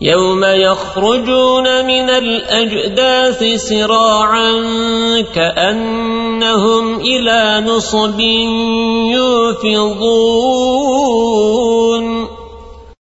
يوم يخرجون من الأجداث سراعا كأنهم إلى نصب يوفضون.